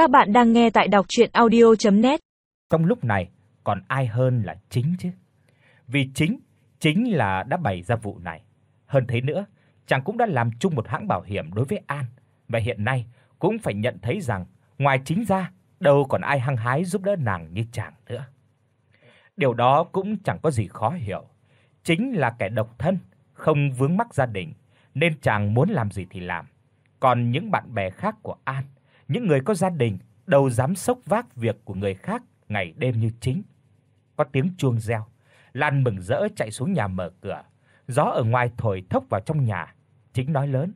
Các bạn đang nghe tại đọc audio net Trong lúc này còn ai hơn là chính chứ? Vì chính chính là đã bày ra vụ này. Hơn thế nữa, chàng cũng đã làm chung một hãng bảo hiểm đối với An và hiện nay cũng phải nhận thấy rằng ngoài chính ra, đâu còn ai hăng hái giúp đỡ nàng như chàng nữa. Điều đó cũng chẳng có gì khó hiểu. Chính là kẻ độc thân, không vướng mắc gia đình nên chàng muốn làm gì thì làm. Còn những bạn bè khác của An, những người có gia đình đâu dám sốc vác việc của người khác ngày đêm như chính. Có tiếng chuông reo, Lan mừng rỡ chạy xuống nhà mở cửa. Gió ở ngoài thổi thốc vào trong nhà, chính nói lớn: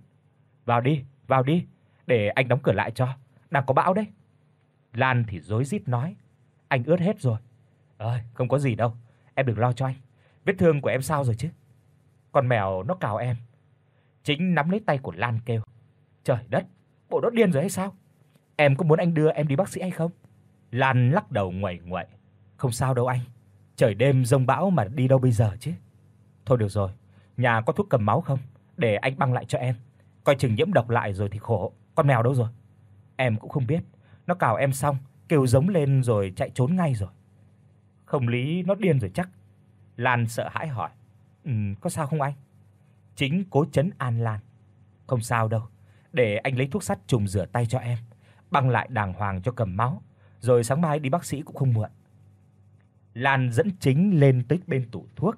"Vào đi, vào đi, để anh đóng cửa lại cho, đang có bão đấy." Lan thì rối rít nói: "Anh ướt hết rồi." "Ơi, không có gì đâu, em đừng lo cho anh. Vết thương của em sao rồi chứ?" Con mèo nó cào em. Chính nắm lấy tay của Lan kêu: "Trời đất, bộ nó điên rồi hay sao? Em có muốn anh đưa em đi bác sĩ hay không?" Lan lắc đầu nguậy nguậy: "Không sao đâu anh, trời đêm rông bão mà đi đâu bây giờ chứ." "Thôi được rồi, nhà có thuốc cầm máu không? Để anh băng lại cho em. Coi chừng nhiễm độc lại rồi thì khổ, con mèo đâu rồi?" "Em cũng không biết, nó cào em xong, kêu giống lên rồi chạy trốn ngay rồi." "Không lý nó điên rồi chắc." Lan sợ hãi hỏi: "Ừ, có sao không anh?" Chính cố chấn an Lan: "Không sao đâu, để anh lấy thuốc sắt trùng rửa tay cho em, băng lại đàng hoàng cho cầm máu, rồi sáng mai đi bác sĩ cũng không muộn." Lan dẫn Chính lên tới bên tủ thuốc.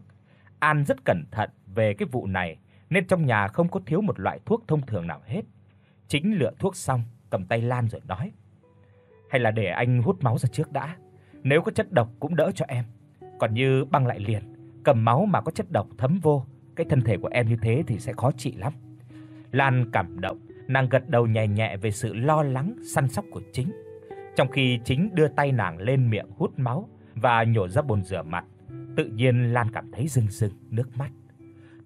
An rất cẩn thận về cái vụ này nên trong nhà không có thiếu một loại thuốc thông thường nào hết. Chính lựa thuốc xong, cầm tay Lan rồi nói: "Hay là để anh hút máu ra trước đã, nếu có chất độc cũng đỡ cho em. Còn như băng lại liền, cầm máu mà có chất độc thấm vô, cái thân thể của em như thế thì sẽ khó trị lắm." Lan cảm động, nàng gật đầu nhẹ nhẹ về sự lo lắng săn sóc của Chính. Trong khi Chính đưa tay nàng lên miệng hút máu và nhổ ra bồn rửa mặt, tự nhiên Lan cảm thấy rưng rưng nước mắt.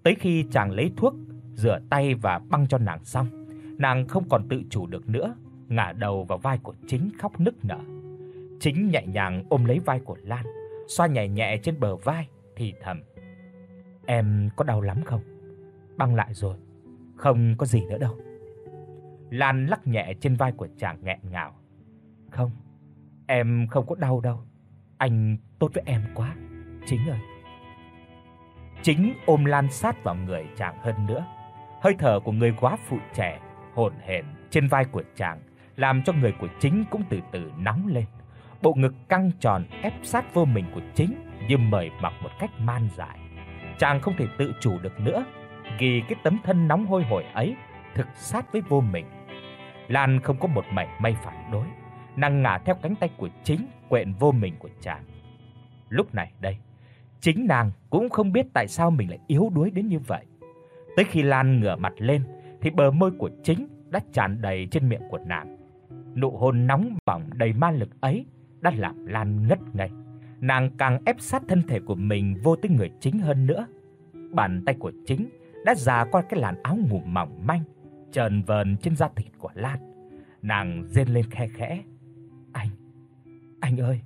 Tới khi chàng lấy thuốc, rửa tay và băng cho nàng xong, nàng không còn tự chủ được nữa, ngả đầu vào vai của Chính khóc nức nở. Chính nhẹ nhàng ôm lấy vai của Lan, xoa nhẹ nhẹ trên bờ vai thì thầm: "Em có đau lắm không? Băng lại rồi, không có gì nữa đâu." Lan lắc nhẹ trên vai của chàng nghẹn ngào. "Không, em không có đau đâu. Anh tốt với em quá, Chính ơi." Chính ôm Lan sát vào người chàng hơn nữa. Hơi thở của người quá phụ trẻ hồn hển trên vai của chàng làm cho người của Chính cũng từ từ nóng lên. Bộ ngực căng tròn ép sát vô mình của Chính như mời mọc một cách man dại. Chàng không thể tự chủ được nữa, vì cái tấm thân nóng hôi hổi ấy thực sát với vô mình. Lan không có một mảy may phản đối, nàng ngả theo cánh tay của Chính quện vô mình của chàng. Lúc này đây, chính nàng cũng không biết tại sao mình lại yếu đuối đến như vậy. Tới khi Lan ngửa mặt lên thì bờ môi của Chính đã tràn đầy trên miệng của nàng. Nụ hôn nóng bỏng đầy ma lực ấy đã làm Lan ngất ngây. Nàng càng ép sát thân thể của mình vô tới người Chính hơn nữa. Bàn tay của Chính đã già qua cái làn áo ngủ mỏng manh trần vờn trên da thịt của Lan. Nàng rên lên khe khẽ. "Anh, anh ơi!"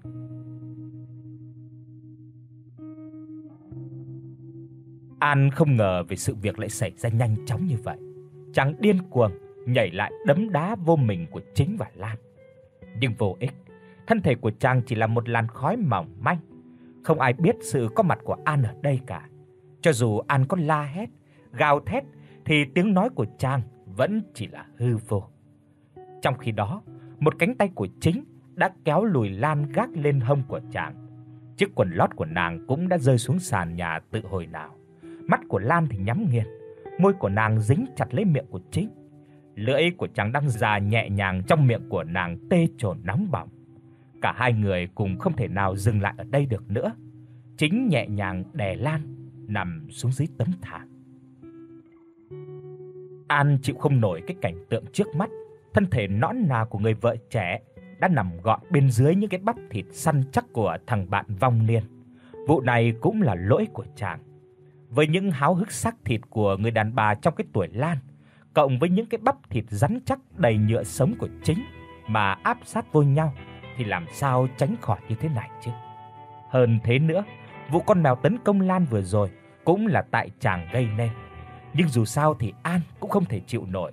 An không ngờ về sự việc lại xảy ra nhanh chóng như vậy. Chàng điên cuồng nhảy lại đấm đá vô mình của chính và Lan. Nhưng vô ích, thân thể của chàng chỉ là một làn khói mỏng manh, không ai biết sự có mặt của An ở đây cả. Cho dù An có la hét, gào thét thì tiếng nói của chàng vẫn chỉ là hư vô. Trong khi đó, một cánh tay của chính đã kéo lùi Lan gác lên hông của chàng. Chiếc quần lót của nàng cũng đã rơi xuống sàn nhà tự hồi nào. Mắt của Lan thì nhắm nghiền, môi của nàng dính chặt lấy miệng của chính. Lưỡi của chàng đang già nhẹ nhàng trong miệng của nàng tê chồn nóng bỏng. Cả hai người cùng không thể nào dừng lại ở đây được nữa. Chính nhẹ nhàng đè Lan nằm xuống dưới tấm thảm. An chịu không nổi cái cảnh tượng trước mắt, thân thể nõn nà của người vợ trẻ đã nằm gọn bên dưới những cái bắp thịt săn chắc của thằng bạn vong niên. Vụ này cũng là lỗi của chàng. Với những háo hức xác thịt của người đàn bà trong cái tuổi Lan, cộng với những cái bắp thịt rắn chắc đầy nhựa sống của chính mà áp sát vô nhau thì làm sao tránh khỏi như thế này chứ. Hơn thế nữa, vụ con mèo tấn công Lan vừa rồi cũng là tại chàng gây nên. Nhưng dù sao thì An cũng không thể chịu nổi.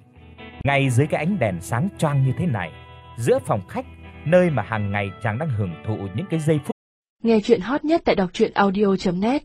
Ngay dưới cái ánh đèn sáng choang như thế này, giữa phòng khách, nơi mà hàng ngày chàng đang hưởng thụ những cái giây phút Nghe truyện hot nhất tại doctruyenaudio.net